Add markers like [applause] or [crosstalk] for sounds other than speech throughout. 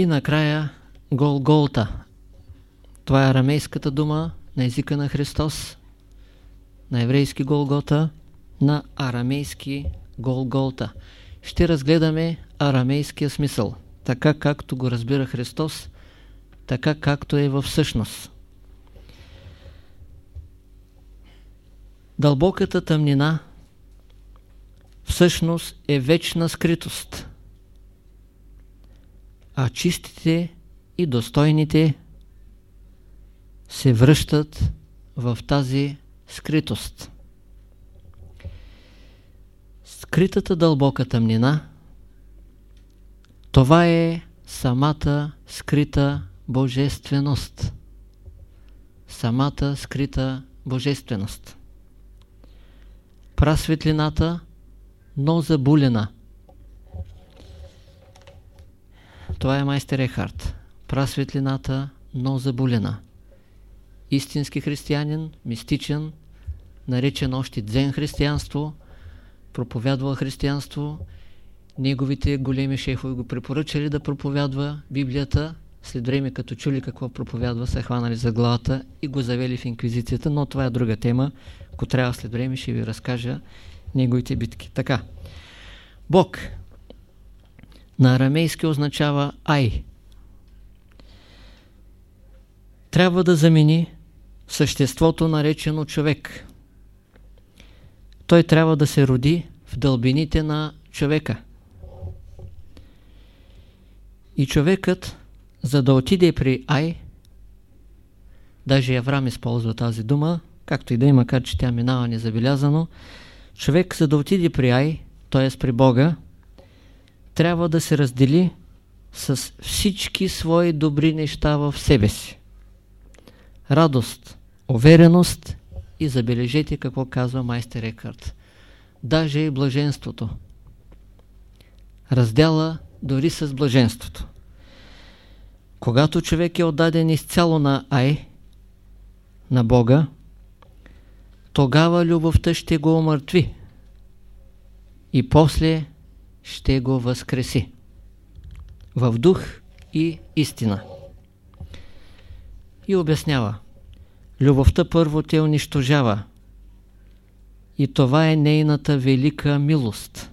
И накрая Голголта. Това е арамейската дума на езика на Христос, на еврейски Голгота, на арамейски Голголта. Ще разгледаме арамейския смисъл, така както го разбира Христос, така както е във всъщност. Дълбоката тъмнина всъщност е вечна скритост, а чистите и достойните се връщат в тази скритост. Скритата дълбока тъмнина това е самата скрита божественост. Самата скрита божественост. Прасветлината, но забулена. Това е майстер Ехарт. Прасветлината, но забулена. Истински християнин, мистичен, наречен още дзен християнство, проповядвал християнство, неговите големи шефове го препоръчали да проповядва Библията, след време като чули какво проповядва, се хванали за главата и го завели в инквизицията, но това е друга тема. Ако трябва след време ще ви разкажа неговите битки. Така. Бог на арамейски означава Ай. Трябва да замени съществото наречено човек. Той трябва да се роди в дълбините на човека. И човекът, за да отиде при Ай, даже Авраам използва тази дума, както и да има, макар че тя минава незабелязано, човек, за да отиде при Ай, т.е. при Бога, трябва да се раздели с всички свои добри неща в себе си. Радост, увереност и забележете какво казва майстер Екарт. Даже и блаженството. Раздела дори с блаженството. Когато човек е отдаден изцяло на Ай, на Бога, тогава любовта ще го омъртви и после ще го възкреси в дух и истина. И обяснява. Любовта първо те унищожава и това е нейната велика милост.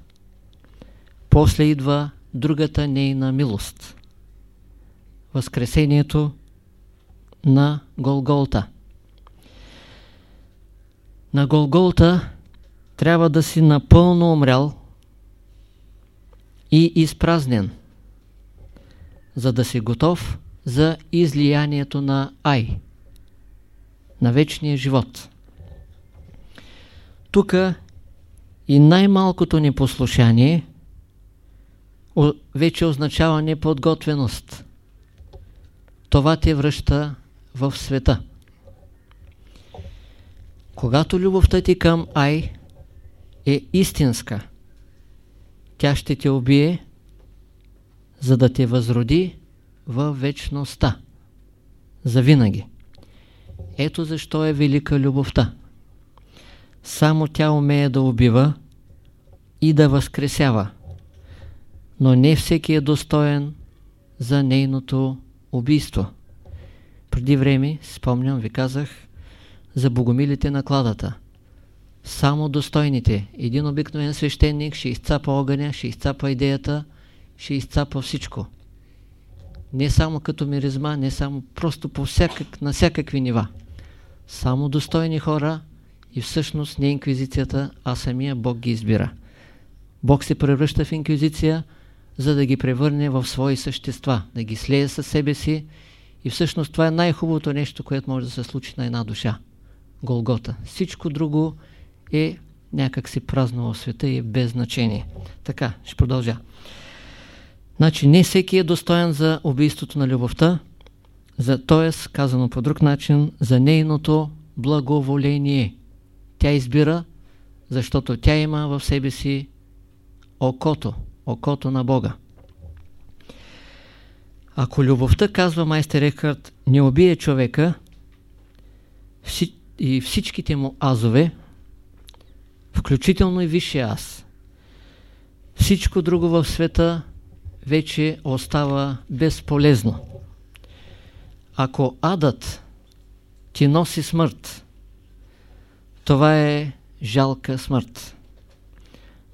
После идва другата нейна милост. Възкресението на Голголта. На Голголта трябва да си напълно умрял и изпразнен, за да си готов за излиянието на Ай, на вечния живот. Тук и най-малкото непослушание вече означава неподготвеност. Това те връща в света. Когато любовта ти към Ай е истинска, тя ще те убие, за да те възроди в вечността. Завинаги. Ето защо е велика любовта. Само тя умее да убива и да възкресява. Но не всеки е достоен за нейното убийство. Преди време, спомням, ви казах за богомилите на кладата. Само достойните. Един обикновен свещеник ще изцапа огъня, ще изцапа идеята, ще изцапа всичко. Не само като миризма, не само просто по всякак, на всякакви нива. Само достойни хора и всъщност не инквизицията, а самия Бог ги избира. Бог се превръща в инквизиция, за да ги превърне в свои същества, да ги слее със себе си и всъщност това е най-хубавото нещо, което може да се случи на една душа. Голгота. Всичко друго е някак си празно в света и без значение. Така, ще продължа. Значи не всеки е достоен за убийството на любовта, за, т.е. казано по друг начин, за нейното благоволение. Тя избира, защото тя има в себе си окото, окото на Бога. Ако любовта, казва майстер Екарт, не убие човека и всичките му азове, включително и висшия аз, всичко друго в света вече остава безполезно. Ако адът ти носи смърт, това е жалка смърт.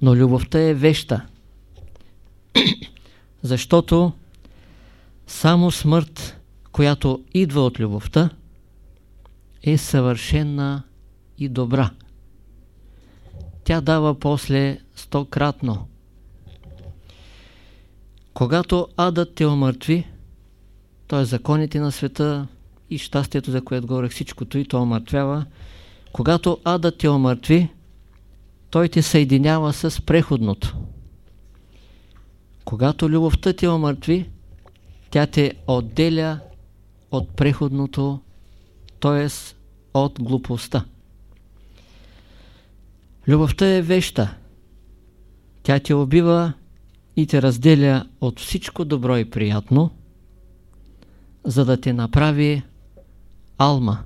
Но любовта е веща, [clears throat] защото само смърт, която идва от любовта, е съвършена и добра. Тя дава после стократно. Когато адът те омъртви, т.е. законите на света и щастието, за което говорех всичкото и то омъртвява, когато адът те омъртви, той те съединява с преходното. Когато любовта те омъртви, тя те отделя от преходното, т.е. от глупостта. Любовта е веща. Тя те убива и те разделя от всичко добро и приятно, за да те направи алма.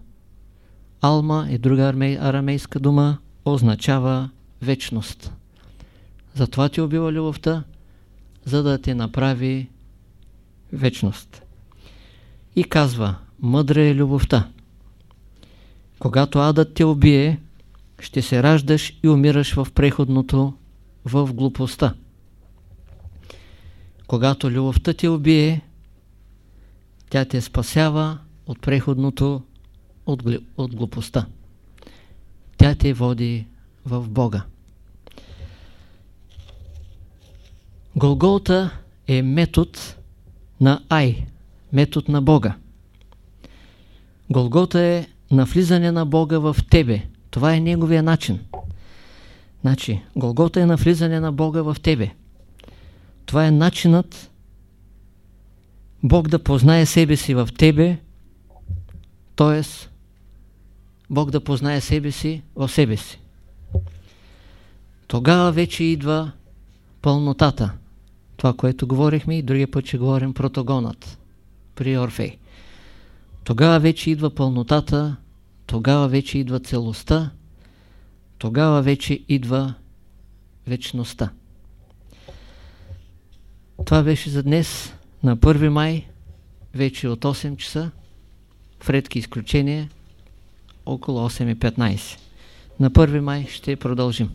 Алма е друга арамейска дума, означава вечност. Затова ти убива любовта, за да те направи вечност. И казва, мъдра е любовта. Когато адът те убие, ще се раждаш и умираш в преходното, в глупостта. Когато любовта те убие, тя те спасява от преходното, от, от глупостта. Тя те води в Бога. Голголта е метод на Ай, метод на Бога. Голгота е навлизане на Бога в тебе. Това е неговия начин. Значи, Голгота е навлизане на Бога в тебе. Това е начинът Бог да познае себе си в тебе, т.е. Бог да познае себе си в себе си. Тогава вече идва пълнотата. Това, което говорихме и другия път ще говорим протогонът при Орфей. Тогава вече идва пълнотата, тогава вече идва целостта, тогава вече идва вечността. Това беше за днес, на 1 май, вече от 8 часа, в редки изключения, около 8.15. На 1 май ще продължим.